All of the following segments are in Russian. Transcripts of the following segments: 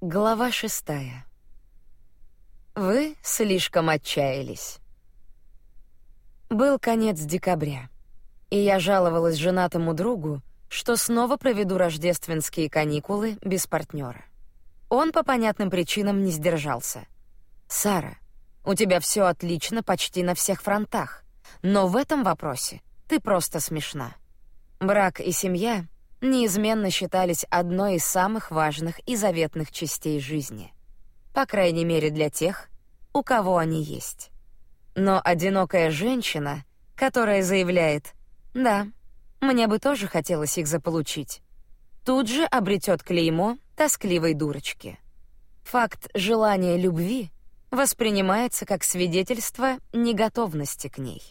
Глава шестая. Вы слишком отчаялись. Был конец декабря, и я жаловалась женатому другу, что снова проведу рождественские каникулы без партнера. Он по понятным причинам не сдержался. Сара, у тебя все отлично почти на всех фронтах, но в этом вопросе ты просто смешна. Брак и семья неизменно считались одной из самых важных и заветных частей жизни. По крайней мере для тех, у кого они есть. Но одинокая женщина, которая заявляет «Да, мне бы тоже хотелось их заполучить», тут же обретет клеймо тоскливой дурочки. Факт желания любви воспринимается как свидетельство неготовности к ней.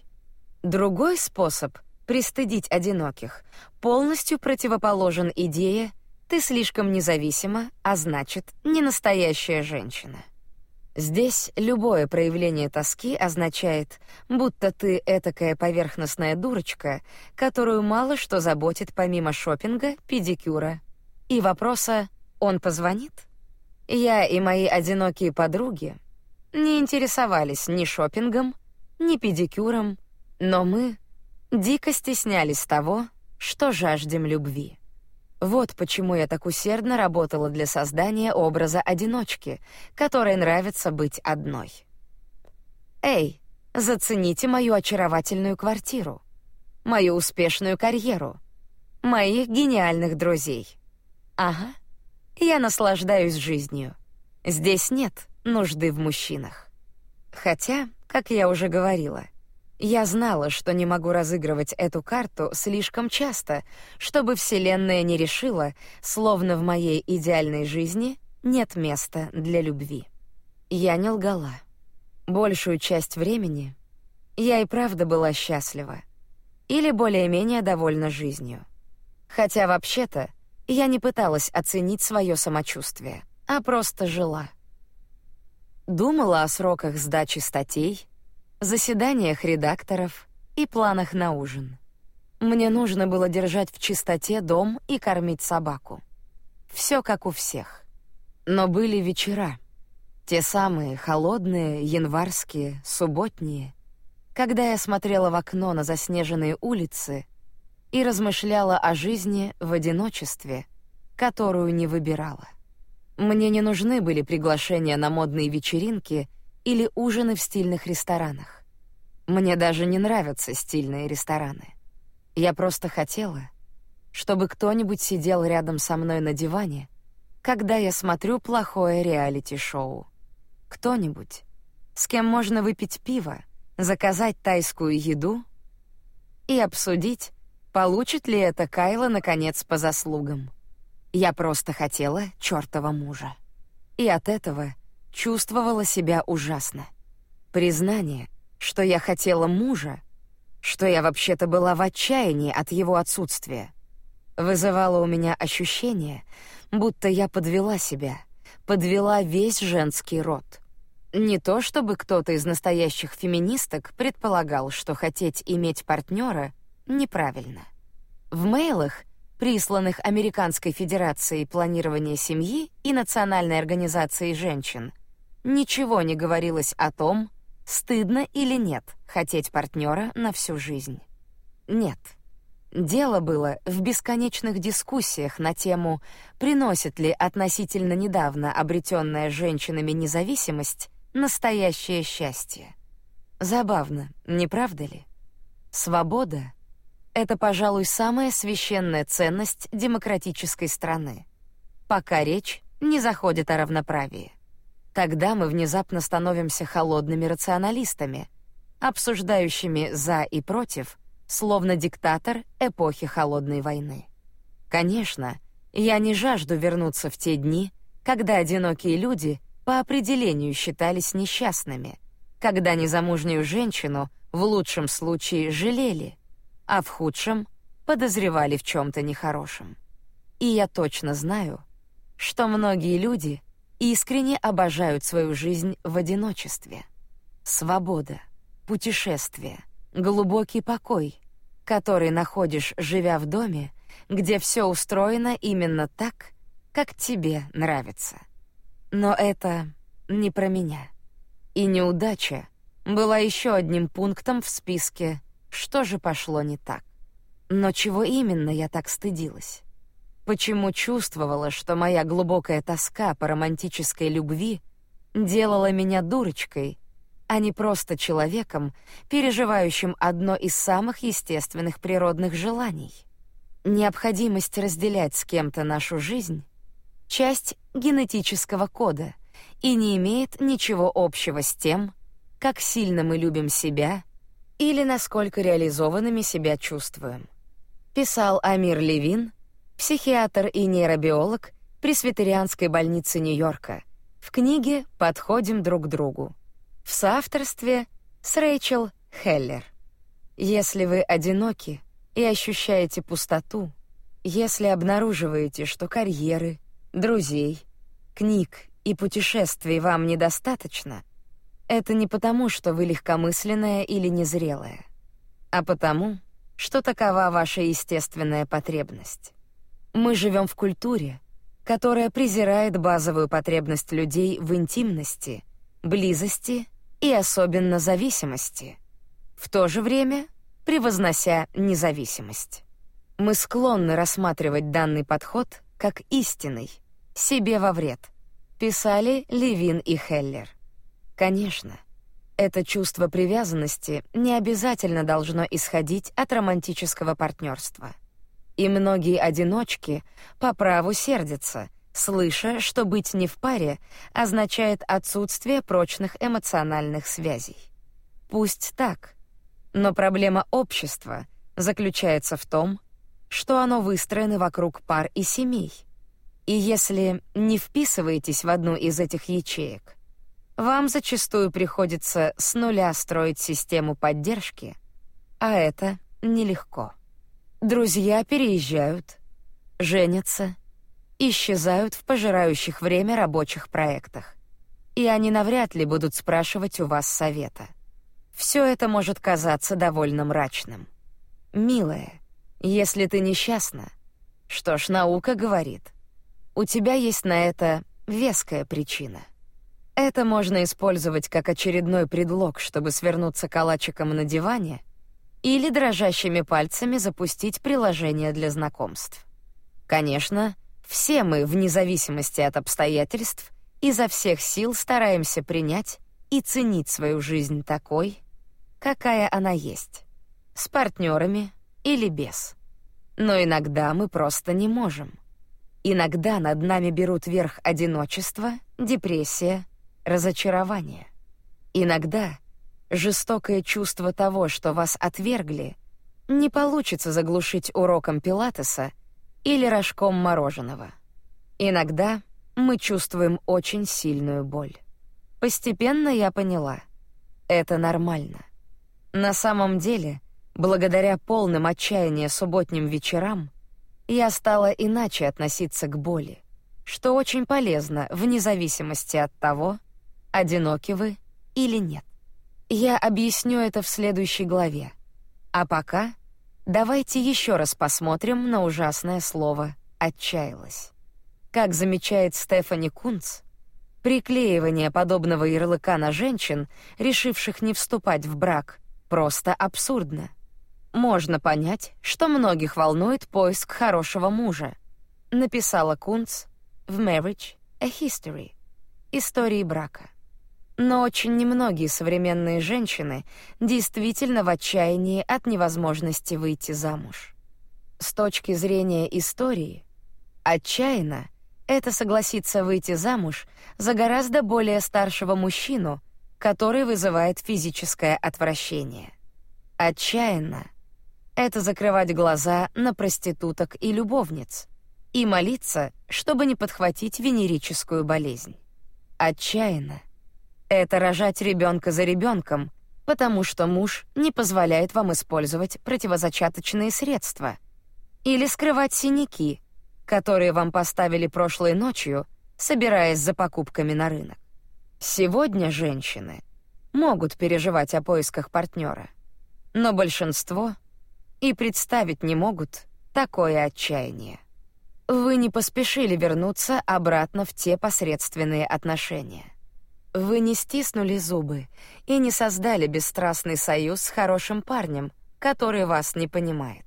Другой способ пристыдить одиноких полностью противоположен идее «ты слишком независима, а значит, не настоящая женщина». Здесь любое проявление тоски означает, будто ты этакая поверхностная дурочка, которую мало что заботит помимо шопинга, педикюра и вопроса «он позвонит?». Я и мои одинокие подруги не интересовались ни шопингом, ни педикюром, но мы дико стеснялись того, что жаждем любви. Вот почему я так усердно работала для создания образа одиночки, которой нравится быть одной. Эй, зацените мою очаровательную квартиру, мою успешную карьеру, моих гениальных друзей. Ага, я наслаждаюсь жизнью. Здесь нет нужды в мужчинах. Хотя, как я уже говорила, я знала, что не могу разыгрывать эту карту слишком часто, чтобы Вселенная не решила, словно в моей идеальной жизни нет места для любви. Я не лгала. Большую часть времени я и правда была счастлива. Или более-менее довольна жизнью. Хотя вообще-то я не пыталась оценить свое самочувствие, а просто жила. Думала о сроках сдачи статей, заседаниях редакторов и планах на ужин. Мне нужно было держать в чистоте дом и кормить собаку. Все как у всех. Но были вечера, те самые холодные, январские, субботние, когда я смотрела в окно на заснеженные улицы и размышляла о жизни в одиночестве, которую не выбирала. Мне не нужны были приглашения на модные вечеринки или ужины в стильных ресторанах. Мне даже не нравятся стильные рестораны. Я просто хотела, чтобы кто-нибудь сидел рядом со мной на диване, когда я смотрю плохое реалити-шоу. Кто-нибудь, с кем можно выпить пиво, заказать тайскую еду и обсудить, получит ли это Кайла наконец по заслугам. Я просто хотела чёртова мужа. И от этого чувствовала себя ужасно. Признание, что я хотела мужа, что я вообще-то была в отчаянии от его отсутствия, вызывало у меня ощущение, будто я подвела себя, подвела весь женский род. Не то чтобы кто-то из настоящих феминисток предполагал, что хотеть иметь партнера неправильно. В мейлах присланных Американской Федерацией планирования семьи и Национальной организацией женщин, ничего не говорилось о том, стыдно или нет хотеть партнера на всю жизнь. Нет. Дело было в бесконечных дискуссиях на тему, приносит ли относительно недавно обретенная женщинами независимость настоящее счастье. Забавно, не правда ли? Свобода это, пожалуй, самая священная ценность демократической страны. Пока речь не заходит о равноправии. Тогда мы внезапно становимся холодными рационалистами, обсуждающими за и против, словно диктатор эпохи холодной войны. Конечно, я не жажду вернуться в те дни, когда одинокие люди по определению считались несчастными, когда незамужнюю женщину в лучшем случае жалели, а в худшем подозревали в чем-то нехорошем. И я точно знаю, что многие люди искренне обожают свою жизнь в одиночестве. Свобода, путешествие, глубокий покой, который находишь, живя в доме, где все устроено именно так, как тебе нравится. Но это не про меня. И неудача была еще одним пунктом в списке «Что же пошло не так?». Но чего именно я так стыдилась? Почему чувствовала, что моя глубокая тоска по романтической любви делала меня дурочкой, а не просто человеком, переживающим одно из самых естественных природных желаний? Необходимость разделять с кем-то нашу жизнь — часть генетического кода и не имеет ничего общего с тем, как сильно мы любим себя или насколько реализованными себя чувствуем. Писал Амир Левин, психиатр и нейробиолог Пресвитерианской больницы Нью-Йорка, в книге «Подходим друг к другу» в соавторстве с Рэйчел Хеллер. Если вы одиноки и ощущаете пустоту, если обнаруживаете, что карьеры, друзей, книг и путешествий вам недостаточно, это не потому, что вы легкомысленная или незрелая, а потому, что такова ваша естественная потребность. Мы живем в культуре, которая презирает базовую потребность людей в интимности, близости и особенно зависимости, в то же время превознося независимость. Мы склонны рассматривать данный подход как истинный, себе во вред, писали Левин и Хеллер. Конечно, это чувство привязанности не обязательно должно исходить от романтического партнерства. И многие одиночки по праву сердятся, слыша, что быть не в паре означает отсутствие прочных эмоциональных связей. Пусть так, но проблема общества заключается в том, что оно выстроено вокруг пар и семей. И если не вписываетесь в одну из этих ячеек, вам зачастую приходится с нуля строить систему поддержки, а это нелегко. Друзья переезжают, женятся, исчезают в пожирающих время рабочих проектах. И они навряд ли будут спрашивать у вас совета. Все это может казаться довольно мрачным. Милая, если ты несчастна, что ж, наука говорит, у тебя есть на это веская причина — это можно использовать как очередной предлог, чтобы свернуться калачиком на диване или дрожащими пальцами запустить приложение для знакомств. Конечно, все мы, вне зависимости от обстоятельств, изо всех сил стараемся принять и ценить свою жизнь такой, какая она есть, с партнерами или без. Но иногда мы просто не можем. Иногда над нами берут верх одиночество, депрессия, разочарование. Иногда жестокое чувство того, что вас отвергли, не получится заглушить уроком пилатеса или рожком мороженого. Иногда мы чувствуем очень сильную боль. Постепенно я поняла — это нормально. На самом деле, благодаря полным отчаяния субботним вечерам, я стала иначе относиться к боли, что очень полезно вне зависимости от того, одиноки вы или нет. Я объясню это в следующей главе. А пока давайте еще раз посмотрим на ужасное слово «отчаялась». Как замечает Стефани Кунц, приклеивание подобного ярлыка на женщин, решивших не вступать в брак, просто абсурдно. Можно понять, что многих волнует поиск хорошего мужа, написала Кунц в Marriage: A History. Истории брака. Но очень немногие современные женщины действительно в отчаянии от невозможности выйти замуж. С точки зрения истории, отчаянно это согласиться выйти замуж за гораздо более старшего мужчину, который вызывает физическое отвращение. Отчаянно это закрывать глаза на проституток и любовниц и молиться, чтобы не подхватить венерическую болезнь. Отчаянно это рожать ребенка за ребенком, потому что муж не позволяет вам использовать противозачаточные средства. Или скрывать синяки, которые вам поставили прошлой ночью, собираясь за покупками на рынок. Сегодня женщины могут переживать о поисках партнера, но большинство и представить не могут такое отчаяние. Вы не поспешили вернуться обратно в те посредственные отношения. Вы не стиснули зубы и не создали бесстрастный союз с хорошим парнем, который вас не понимает.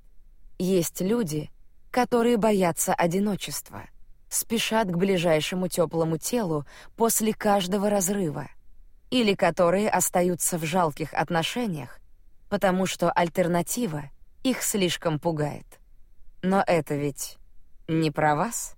Есть люди, которые боятся одиночества, спешат к ближайшему теплому телу после каждого разрыва, или которые остаются в жалких отношениях, потому что альтернатива их слишком пугает. Но это ведь не про вас?